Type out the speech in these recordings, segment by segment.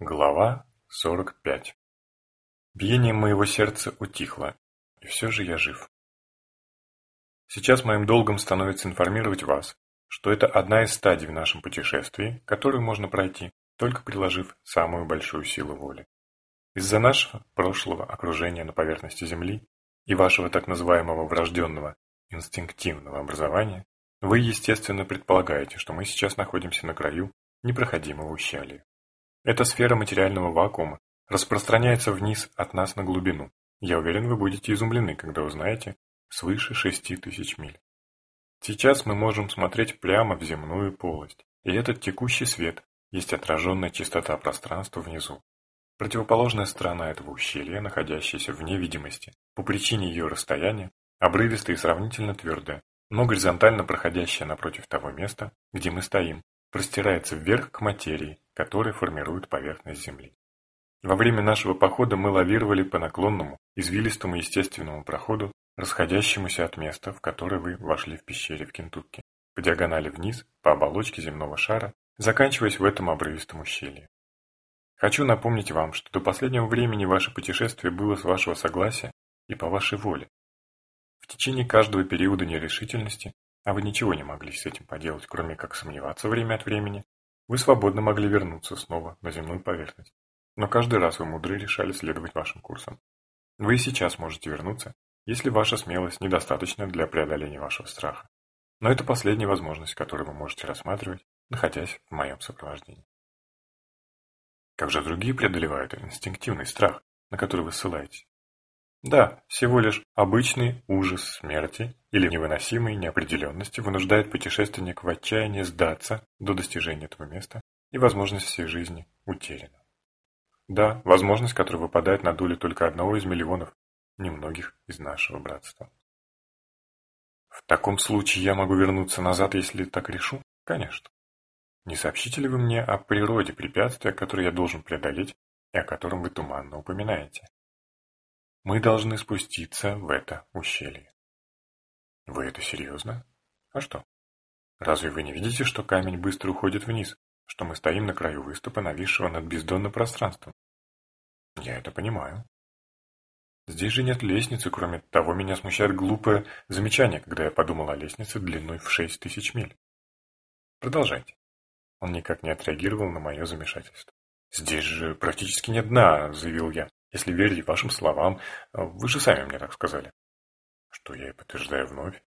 Глава 45 Биение моего сердца утихло, и все же я жив. Сейчас моим долгом становится информировать вас, что это одна из стадий в нашем путешествии, которую можно пройти, только приложив самую большую силу воли. Из-за нашего прошлого окружения на поверхности Земли и вашего так называемого врожденного инстинктивного образования, вы, естественно, предполагаете, что мы сейчас находимся на краю непроходимого ущелья. Эта сфера материального вакуума распространяется вниз от нас на глубину. Я уверен, вы будете изумлены, когда узнаете свыше шести тысяч миль. Сейчас мы можем смотреть прямо в земную полость, и этот текущий свет есть отраженная чистота пространства внизу. Противоположная сторона этого ущелья, находящаяся вне видимости, по причине ее расстояния, обрывистая и сравнительно твердая, но горизонтально проходящая напротив того места, где мы стоим, простирается вверх к материи, которая формирует поверхность Земли. Во время нашего похода мы лавировали по наклонному, извилистому естественному проходу, расходящемуся от места, в которое вы вошли в пещере в Кентукки, по диагонали вниз, по оболочке земного шара, заканчиваясь в этом обрывистом ущелье. Хочу напомнить вам, что до последнего времени ваше путешествие было с вашего согласия и по вашей воле. В течение каждого периода нерешительности а вы ничего не могли с этим поделать, кроме как сомневаться время от времени, вы свободно могли вернуться снова на земную поверхность. Но каждый раз вы мудро решали следовать вашим курсам. Вы и сейчас можете вернуться, если ваша смелость недостаточна для преодоления вашего страха. Но это последняя возможность, которую вы можете рассматривать, находясь в моем сопровождении. Как же другие преодолевают инстинктивный страх, на который вы ссылаетесь? Да, всего лишь обычный ужас смерти или невыносимой неопределенности вынуждает путешественника в отчаянии сдаться до достижения этого места, и возможность всей жизни утеряна. Да, возможность, которая выпадает на долю только одного из миллионов, немногих из нашего братства. В таком случае я могу вернуться назад, если так решу? Конечно. Не сообщите ли вы мне о природе препятствия, которое я должен преодолеть и о котором вы туманно упоминаете? Мы должны спуститься в это ущелье. Вы это серьезно? А что? Разве вы не видите, что камень быстро уходит вниз, что мы стоим на краю выступа, нависшего над бездонным пространством? Я это понимаю. Здесь же нет лестницы, кроме того, меня смущает глупое замечание, когда я подумал о лестнице длиной в шесть тысяч миль. Продолжайте. Он никак не отреагировал на мое замешательство. «Здесь же практически нет дна», — заявил я. Если верить вашим словам, вы же сами мне так сказали. Что я и подтверждаю вновь.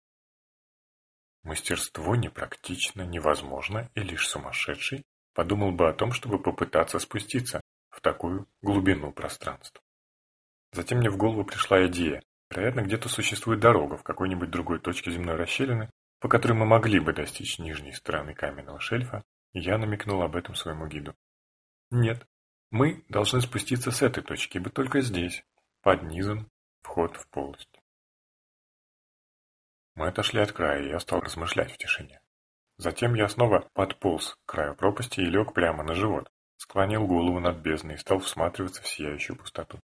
Мастерство непрактично, невозможно, и лишь сумасшедший подумал бы о том, чтобы попытаться спуститься в такую глубину пространства. Затем мне в голову пришла идея. Вероятно, где-то существует дорога в какой-нибудь другой точке земной расщелины, по которой мы могли бы достичь нижней стороны каменного шельфа, я намекнул об этом своему гиду. Нет, мы должны спуститься с этой точки, ибо только здесь, под низом, вход в полость. Мы отошли от края, и я стал размышлять в тишине. Затем я снова подполз к краю пропасти и лег прямо на живот, склонил голову над бездной и стал всматриваться в сияющую пустоту.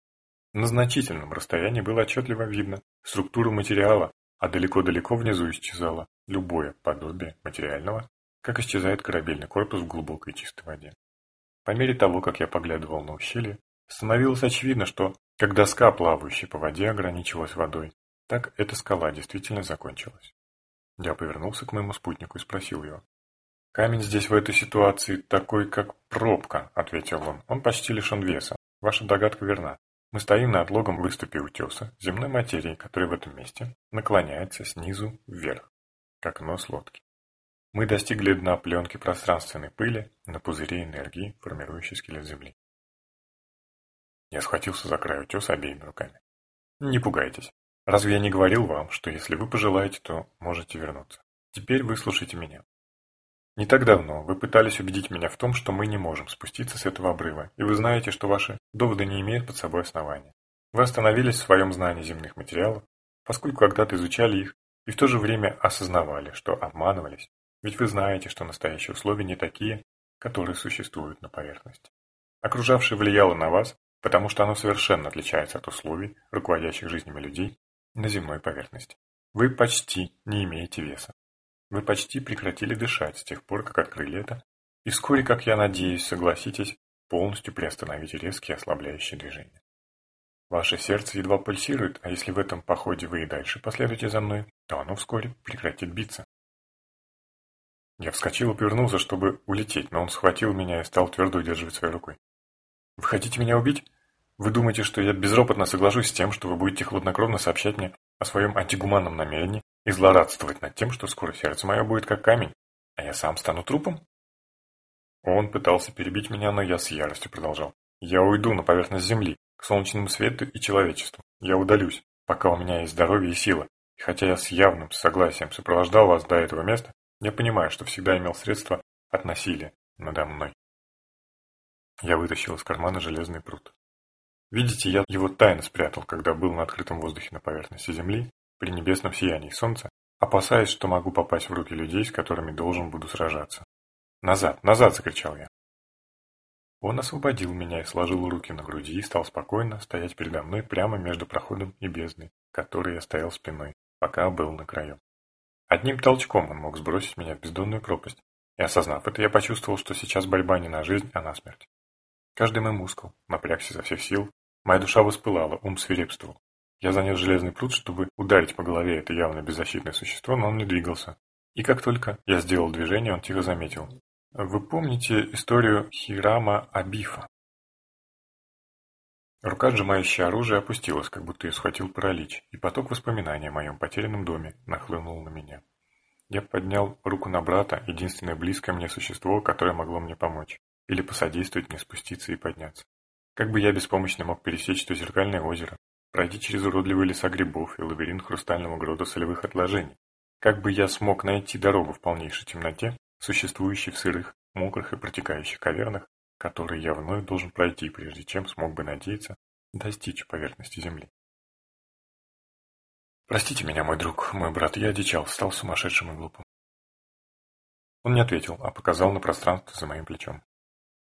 На значительном расстоянии было отчетливо видно структуру материала, а далеко-далеко внизу исчезало любое подобие материального, как исчезает корабельный корпус в глубокой чистой воде. По мере того, как я поглядывал на ущелье, становилось очевидно, что, как доска, плавающая по воде, ограничивалась водой, так эта скала действительно закончилась. Я повернулся к моему спутнику и спросил его. «Камень здесь в этой ситуации такой, как пробка», — ответил он. «Он почти лишен веса. Ваша догадка верна. Мы стоим на отлогом выступе утеса, земной материи, которая в этом месте наклоняется снизу вверх, как нос лодки. Мы достигли дна пленки пространственной пыли на пузыре энергии, формирующей скелет Земли. Я схватился за край утеса обеими руками. Не пугайтесь. Разве я не говорил вам, что если вы пожелаете, то можете вернуться? Теперь выслушайте меня. Не так давно вы пытались убедить меня в том, что мы не можем спуститься с этого обрыва, и вы знаете, что ваши доводы не имеют под собой основания. Вы остановились в своем знании земных материалов, поскольку когда-то изучали их и в то же время осознавали, что обманывались ведь вы знаете, что настоящие условия не такие, которые существуют на поверхности. Окружавшее влияло на вас, потому что оно совершенно отличается от условий, руководящих жизнями людей на земной поверхности. Вы почти не имеете веса. Вы почти прекратили дышать с тех пор, как открыли это, и вскоре, как я надеюсь, согласитесь, полностью приостановить резкие ослабляющие движения. Ваше сердце едва пульсирует, а если в этом походе вы и дальше последуете за мной, то оно вскоре прекратит биться. Я вскочил и повернулся, чтобы улететь, но он схватил меня и стал твердо удерживать своей рукой. «Вы хотите меня убить? Вы думаете, что я безропотно соглашусь с тем, что вы будете хладнокровно сообщать мне о своем антигуманном намерении и злорадствовать над тем, что скоро сердце мое будет как камень, а я сам стану трупом?» Он пытался перебить меня, но я с яростью продолжал. «Я уйду на поверхность Земли, к солнечному свету и человечеству. Я удалюсь, пока у меня есть здоровье и сила. И хотя я с явным согласием сопровождал вас до этого места, я понимаю, что всегда имел средства от насилия надо мной. Я вытащил из кармана железный пруд. Видите, я его тайно спрятал, когда был на открытом воздухе на поверхности Земли, при небесном сиянии солнца, опасаясь, что могу попасть в руки людей, с которыми должен буду сражаться. «Назад! Назад!» – закричал я. Он освободил меня и сложил руки на груди и стал спокойно стоять передо мной прямо между проходом и бездной, которой я стоял спиной, пока был на краю. Одним толчком он мог сбросить меня в бездонную пропасть, и осознав это, я почувствовал, что сейчас борьба не на жизнь, а на смерть. Каждый мой мускул напрягся изо всех сил, моя душа воспылала, ум свирепствовал. Я занес железный пруд, чтобы ударить по голове это явно беззащитное существо, но он не двигался. И как только я сделал движение, он тихо заметил. Вы помните историю Хирама Абифа? Рука, сжимающая оружие, опустилась, как будто ее схватил паралич, и поток воспоминаний о моем потерянном доме нахлынул на меня. Я поднял руку на брата, единственное близкое мне существо, которое могло мне помочь, или посодействовать мне спуститься и подняться. Как бы я беспомощно мог пересечь то зеркальное озеро, пройти через уродливые леса грибов и лабиринт хрустального грода солевых отложений? Как бы я смог найти дорогу в полнейшей темноте, существующей в сырых, мокрых и протекающих кавернах, которые я вновь должен пройти, прежде чем смог бы надеяться достичь поверхности Земли. Простите меня, мой друг, мой брат, я одичал, стал сумасшедшим и глупым. Он не ответил, а показал на пространство за моим плечом.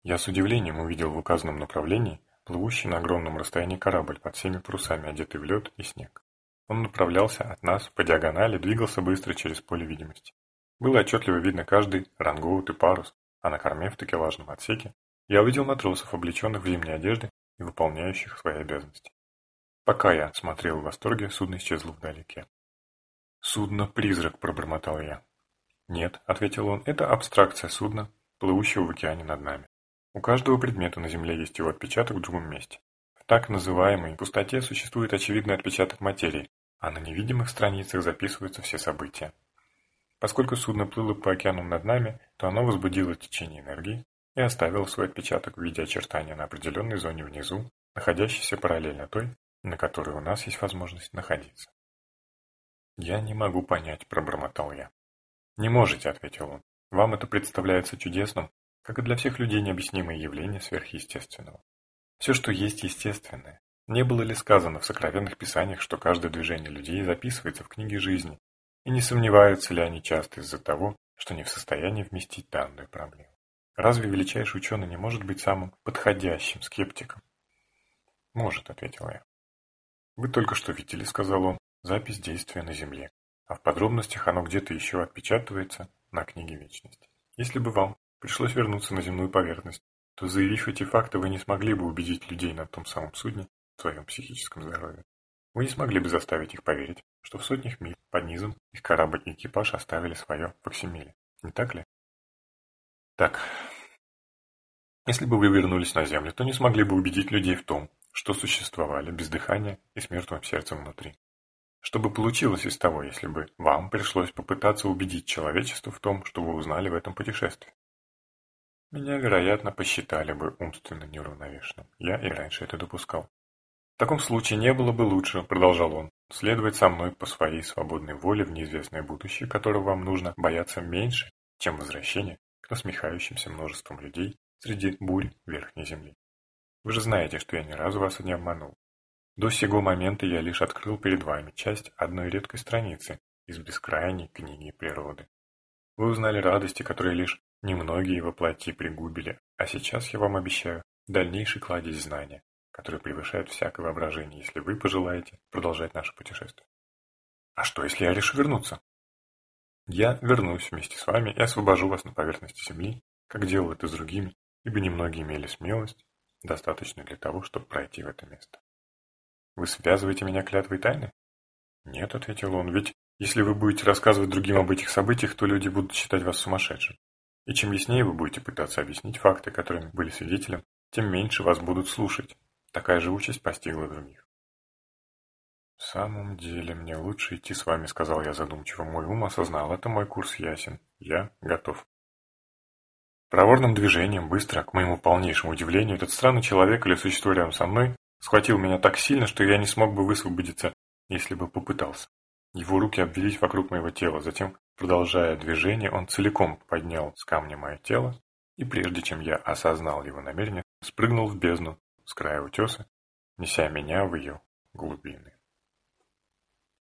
Я с удивлением увидел в указанном направлении плывущий на огромном расстоянии корабль под всеми парусами, одетый в лед и снег. Он направлялся от нас по диагонали, двигался быстро через поле видимости. Было отчетливо видно каждый рангоут и парус, а на корме в такелажном отсеке я увидел матросов, облеченных в зимние одежды и выполняющих свои обязанности. Пока я смотрел в восторге, судно исчезло вдалеке. «Судно-призрак», — пробормотал я. «Нет», — ответил он, — «это абстракция судна, плывущего в океане над нами. У каждого предмета на Земле есть его отпечаток в другом месте. В так называемой пустоте существует очевидный отпечаток материи, а на невидимых страницах записываются все события. Поскольку судно плыло по океану над нами, то оно возбудило течение энергии и оставило свой отпечаток в виде очертания на определенной зоне внизу, находящейся параллельно той, на которой у нас есть возможность находиться. «Я не могу понять», – пробормотал я. «Не можете», – ответил он. «Вам это представляется чудесным, как и для всех людей необъяснимое явление сверхъестественного. Все, что есть естественное. Не было ли сказано в сокровенных писаниях, что каждое движение людей записывается в книге жизни, и не сомневаются ли они часто из-за того, что не в состоянии вместить данную проблему. Разве величайший ученый не может быть самым подходящим скептиком? Может, ответил я. Вы только что видели, сказал он, запись действия на Земле, а в подробностях оно где-то еще отпечатывается на книге Вечности. Если бы вам пришлось вернуться на земную поверхность, то заявив эти факты, вы не смогли бы убедить людей на том самом судне в своем психическом здоровье. Вы не смогли бы заставить их поверить, что в сотнях миль под низом их корабль и экипаж оставили свое факсимиле. Не так ли? Так. Если бы вы вернулись на Землю, то не смогли бы убедить людей в том, что существовали без дыхания и с мертвым сердцем внутри. Что бы получилось из того, если бы вам пришлось попытаться убедить человечество в том, что вы узнали в этом путешествии? Меня, вероятно, посчитали бы умственно неуравновешенным. Я и раньше это допускал. В таком случае не было бы лучше, продолжал он, следовать со мной по своей свободной воле в неизвестное будущее, которого вам нужно бояться меньше, чем возвращение к насмехающимся множествам людей среди бурь Верхней Земли. Вы же знаете, что я ни разу вас не обманул. До сего момента я лишь открыл перед вами часть одной редкой страницы из бескрайней книги природы. Вы узнали радости, которые лишь немногие воплоти пригубили, а сейчас я вам обещаю дальнейший кладезь знания, который превышает всякое воображение, если вы пожелаете продолжать наше путешествие. А что, если я решу вернуться? Я вернусь вместе с вами и освобожу вас на поверхности Земли, как делал это с другими, ибо немногие имели смелость, достаточную для того, чтобы пройти в это место. «Вы связываете меня клятвой тайны?» «Нет», — ответил он, — «ведь если вы будете рассказывать другим об этих событиях, то люди будут считать вас сумасшедшим. И чем яснее вы будете пытаться объяснить факты, которыми были свидетелем, тем меньше вас будут слушать. Такая же участь постигла других. «В самом деле, мне лучше идти с вами», — сказал я задумчиво. Мой ум осознал, это мой курс ясен. Я готов. Проворным движением, быстро, к моему полнейшему удивлению, этот странный человек или существо рядом со мной схватил меня так сильно, что я не смог бы высвободиться, если бы попытался. Его руки обвелись вокруг моего тела, затем, продолжая движение, он целиком поднял с камня мое тело, и прежде чем я осознал его намерение, спрыгнул в бездну с края утеса, неся меня в ее глубины.